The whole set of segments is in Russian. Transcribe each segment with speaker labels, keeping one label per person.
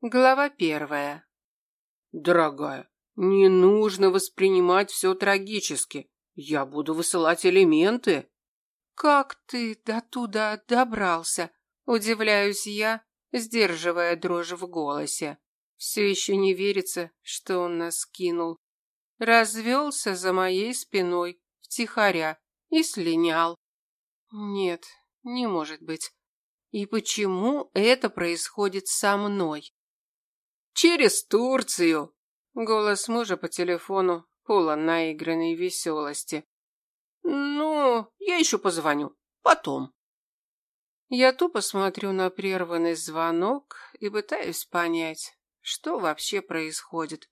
Speaker 1: Глава первая.
Speaker 2: Дорогая, не нужно воспринимать все трагически. Я буду высылать элементы.
Speaker 1: Как ты до туда добрался? Удивляюсь я, сдерживая дрожь в голосе. Все еще не верится, что он нас кинул. Развелся за моей спиной, втихаря, и слинял. Нет, не может быть. И почему это происходит со мной?
Speaker 2: Через Турцию.
Speaker 1: Голос мужа по телефону полон наигранной веселости.
Speaker 2: Ну, я еще позвоню. Потом.
Speaker 1: Я тупо смотрю на прерванный звонок и пытаюсь понять, что вообще происходит.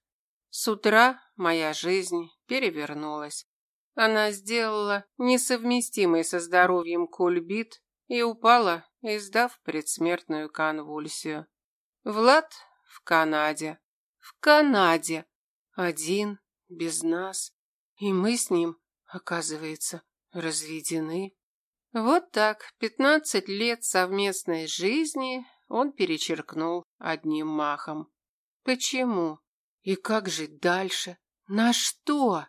Speaker 1: С утра моя жизнь перевернулась. Она сделала несовместимый со здоровьем кульбит и упала, издав предсмертную конвульсию. Влад в Канаде. В Канаде. Один, без нас. И мы с ним, оказывается, разведены. Вот так, пятнадцать лет совместной жизни он перечеркнул одним махом. Почему? И как жить дальше? На что?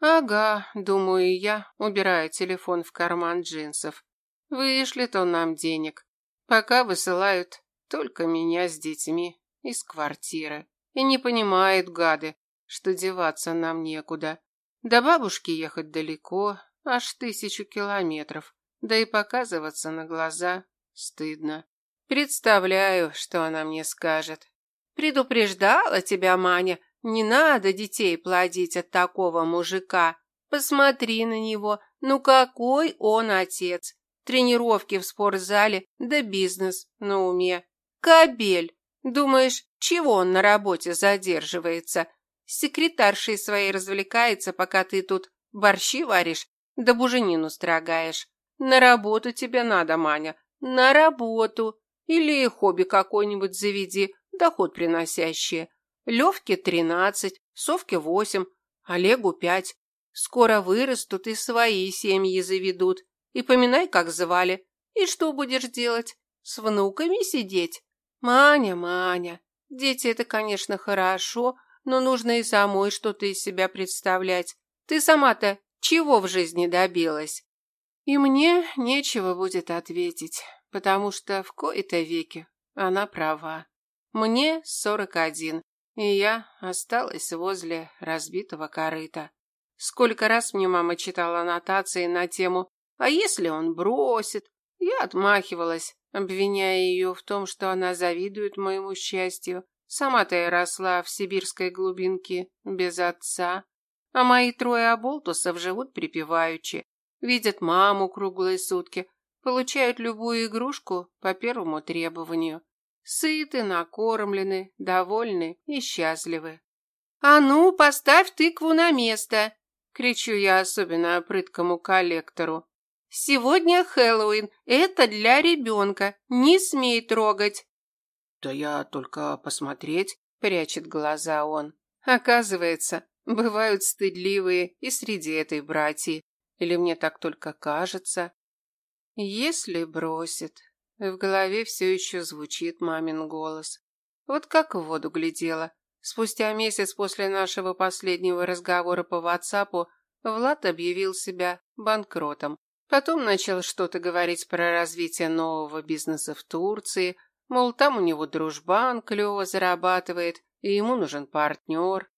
Speaker 1: Ага, думаю я, убирая телефон в карман джинсов. Вышлет он нам денег. Пока высылают только меня с детьми из квартиры. И не понимают, гады, что деваться нам некуда. До бабушки ехать далеко, аж тысячу километров. Да и показываться на глаза стыдно. Представляю, что она мне скажет. Предупреждала тебя, Маня, не надо детей плодить от такого мужика. Посмотри на него, ну какой он отец. Тренировки в спортзале, да бизнес на уме. Кабель. Думаешь, чего он на работе задерживается? Секретаршей своей развлекается, пока ты тут борщи варишь, да буженину строгаешь. На работу тебе надо, Маня, на работу. Или хобби какое-нибудь заведи, доход приносящее. Левке тринадцать, Совке восемь, Олегу пять. Скоро вырастут и свои семьи заведут. И поминай, как звали. И что будешь делать? С внуками сидеть? Маня, Маня, дети это, конечно, хорошо, но нужно и самой что-то из себя представлять. Ты сама-то чего в жизни добилась? И мне нечего будет ответить, потому что в кои-то веки она права. Мне сорок один, и я осталась возле разбитого корыта. Сколько раз мне мама читала аннотации на тему «А если он бросит?» Я отмахивалась, обвиняя ее в том, что она завидует моему счастью. Сама-то я росла в сибирской глубинке без отца, а мои трое оболтусов живут припеваючи, видят маму круглые сутки, получают любую игрушку по первому требованию. Сыты, накормлены, довольны и счастливы. «А ну, поставь тыкву на место!» — кричу я особенно прыткому коллектору. Сегодня Хэллоуин. Это для ребенка. Не смей трогать.
Speaker 2: Да я только посмотреть,
Speaker 1: прячет глаза он. Оказывается, бывают стыдливые и среди этой братьи. Или мне так только кажется? Если бросит. В голове все еще звучит мамин голос. Вот как в воду глядела. Спустя месяц после нашего последнего разговора по WhatsApp Влад объявил себя банкротом. Потом начал что-то говорить про развитие нового бизнеса в Турции, мол, там у него дружбан клево зарабатывает, и ему нужен партнер.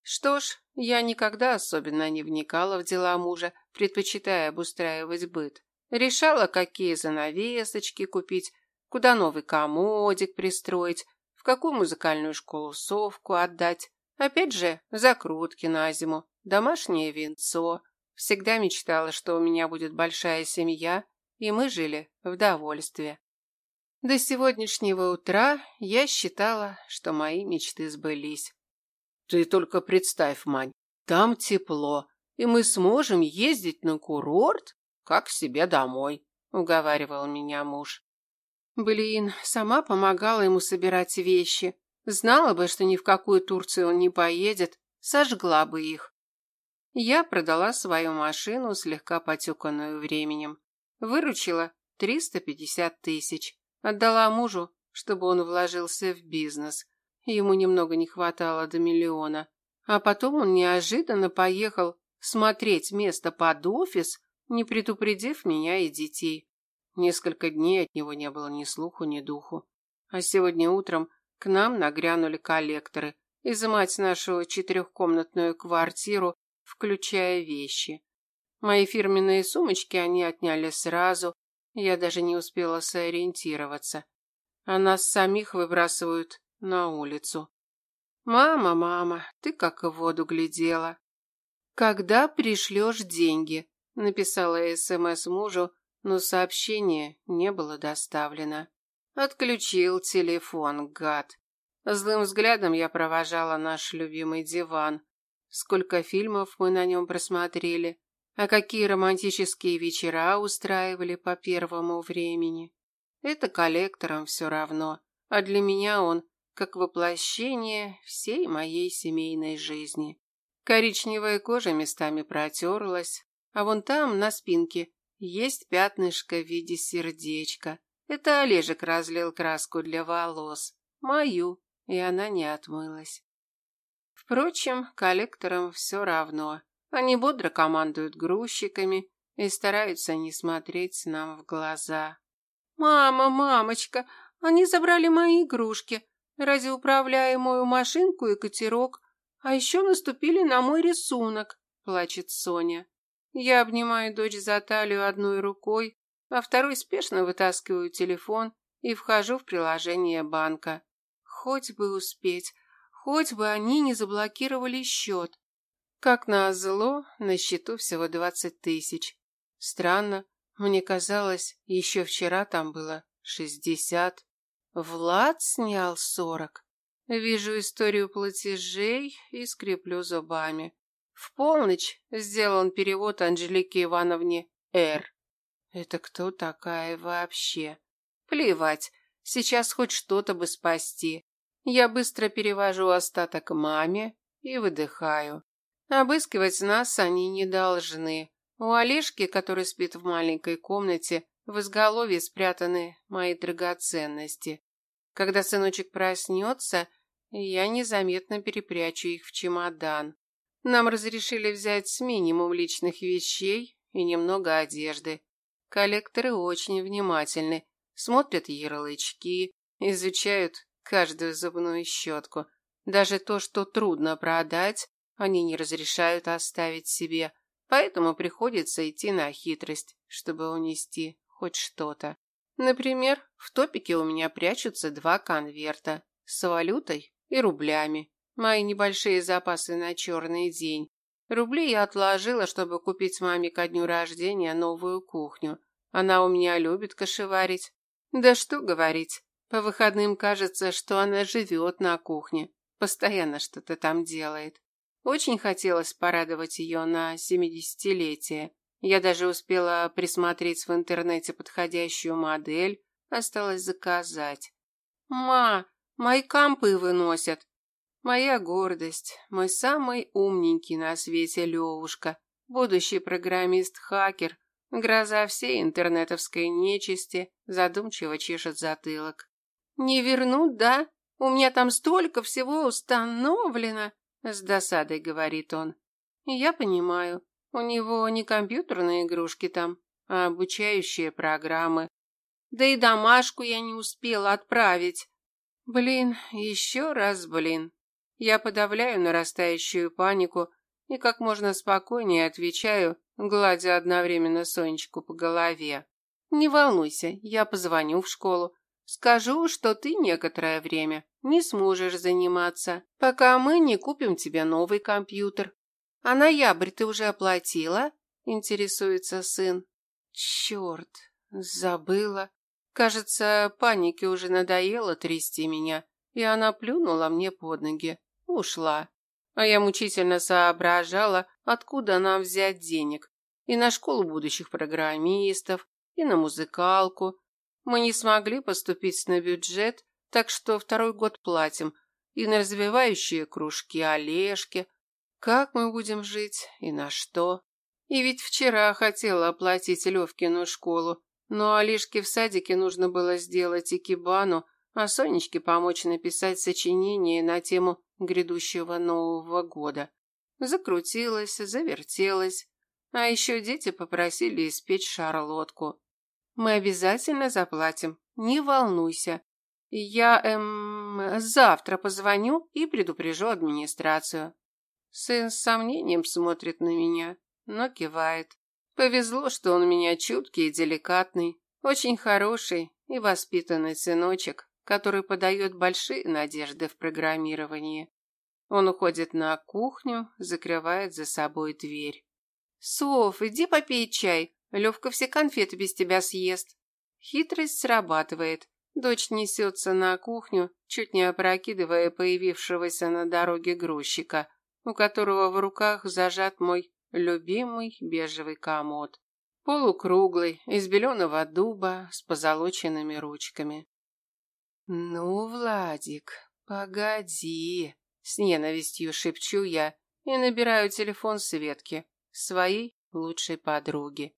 Speaker 1: Что ж, я никогда особенно не вникала в дела мужа, предпочитая обустраивать быт. Решала, какие занавесочки купить, куда новый комодик пристроить, в какую музыкальную школу совку отдать. Опять же, закрутки на зиму, домашнее венцо – Всегда мечтала, что у меня будет большая семья, и мы жили в довольстве. До сегодняшнего утра я считала, что мои мечты сбылись.
Speaker 2: Ты только представь, Мань, там тепло, и мы сможем ездить на курорт, как себе домой, уговаривал меня муж.
Speaker 1: Блин, сама помогала ему собирать вещи. Знала бы, что ни в какую Турцию он не поедет, сожгла бы их. Я продала свою машину, слегка потеканную временем. Выручила 350 тысяч. Отдала мужу, чтобы он вложился в бизнес. Ему немного не хватало до миллиона. А потом он неожиданно поехал смотреть место под офис, не предупредив меня и детей. Несколько дней от него не было ни слуху, ни духу. А сегодня утром к нам нагрянули коллекторы, изымать нашу четырехкомнатную квартиру, включая вещи. Мои фирменные сумочки они отняли сразу, я даже не успела сориентироваться. А нас самих выбрасывают на улицу. Мама, мама, ты как в воду глядела. Когда пришлешь деньги? Написала СМС мужу, но сообщение не было доставлено. Отключил телефон, гад. Злым взглядом я провожала наш любимый диван. Сколько фильмов мы на нем просмотрели, а какие романтические вечера устраивали по первому времени. Это коллекторам все равно, а для меня он как воплощение всей моей семейной жизни. Коричневая кожа местами протерлась, а вон там, на спинке, есть пятнышко в виде сердечка. Это Олежек разлил краску для волос, мою, и она не отмылась. Впрочем, коллекторам все равно. Они бодро командуют грузчиками и стараются не смотреть нам в глаза. «Мама, мамочка, они забрали мои игрушки, радиоуправляемую машинку и катерок, а еще наступили на мой рисунок», – плачет Соня. Я обнимаю дочь за талию одной рукой, а второй спешно вытаскиваю телефон и вхожу в приложение банка. Хоть бы успеть, хоть бы они не заблокировали счет. Как назло, на счету всего двадцать тысяч. Странно, мне казалось, еще вчера там было шестьдесят. Влад снял сорок. Вижу историю платежей и скреплю зубами. В полночь сделан перевод Анжелике Ивановне Р. Это кто такая вообще? Плевать, сейчас хоть что-то бы спасти. Я быстро перевожу остаток маме и выдыхаю. Обыскивать нас они не должны. У Олежки, который спит в маленькой комнате, в изголовье спрятаны мои драгоценности. Когда сыночек проснется, я незаметно перепрячу их в чемодан. Нам разрешили взять минимум личных вещей и немного одежды. Коллекторы очень внимательны, смотрят ярлычки, изучают каждую зубную щетку. Даже то, что трудно продать, они не разрешают оставить себе, поэтому приходится идти на хитрость, чтобы унести хоть что-то. Например, в топике у меня прячутся два конверта с валютой и рублями. Мои небольшие запасы на черный день. Рубли я отложила, чтобы купить маме ко дню рождения новую кухню. Она у меня любит кошеварить. Да что говорить, по выходным кажется, что она живет на кухне, постоянно что-то там делает. Очень хотелось порадовать ее на семидесятилетие. Я даже успела присмотреть в интернете подходящую модель, осталось заказать. «Ма, мои компы выносят!» Моя гордость, мой самый умненький на свете Левушка, будущий программист-хакер, гроза всей интернетовской нечисти, задумчиво чешет затылок. «Не вернут, да? У меня там столько всего установлено!» С досадой говорит он. «Я понимаю, у него не компьютерные игрушки там, а обучающие программы. Да и домашку я не успела отправить. Блин, еще раз блин. Я подавляю нарастающую панику и как можно спокойнее отвечаю, гладя одновременно Сонечку по голове. Не волнуйся, я позвоню в школу. Скажу, что ты некоторое время не сможешь заниматься, пока мы не купим тебе новый компьютер. А ноябрь ты уже оплатила? Интересуется сын. Черт, забыла. Кажется, панике уже надоело трясти меня, и она плюнула мне под ноги. Ушла. А я мучительно соображала, откуда нам взять денег. И на школу будущих программистов, и на музыкалку. Мы не смогли поступить на бюджет, так что второй год платим. И на развивающие кружки Олежки. Как мы будем жить и на что? И ведь вчера хотела оплатить Левкину школу, но Олежке в садике нужно было сделать икебану, а Сонечке помочь написать сочинение на тему грядущего Нового года. Закрутилась, завертелась, а еще дети попросили испечь шарлотку. Мы обязательно заплатим, не волнуйся. Я, эм, завтра позвоню и предупрежу администрацию. Сын с сомнением смотрит на меня, но кивает. Повезло, что он у меня чуткий и деликатный, очень хороший и воспитанный сыночек, который подает большие надежды в программировании. Он уходит на кухню, закрывает за собой дверь. «Соф, иди попей чай. Левка все конфеты без тебя съест». Хитрость срабатывает. Дочь несется на кухню, чуть не опрокидывая появившегося на дороге грузчика, у которого в руках зажат мой любимый бежевый комод. Полукруглый, из беленого дуба, с позолоченными ручками. «Ну, Владик, погоди!» С ненавистью шепчу я и набираю телефон Светки, своей лучшей подруги.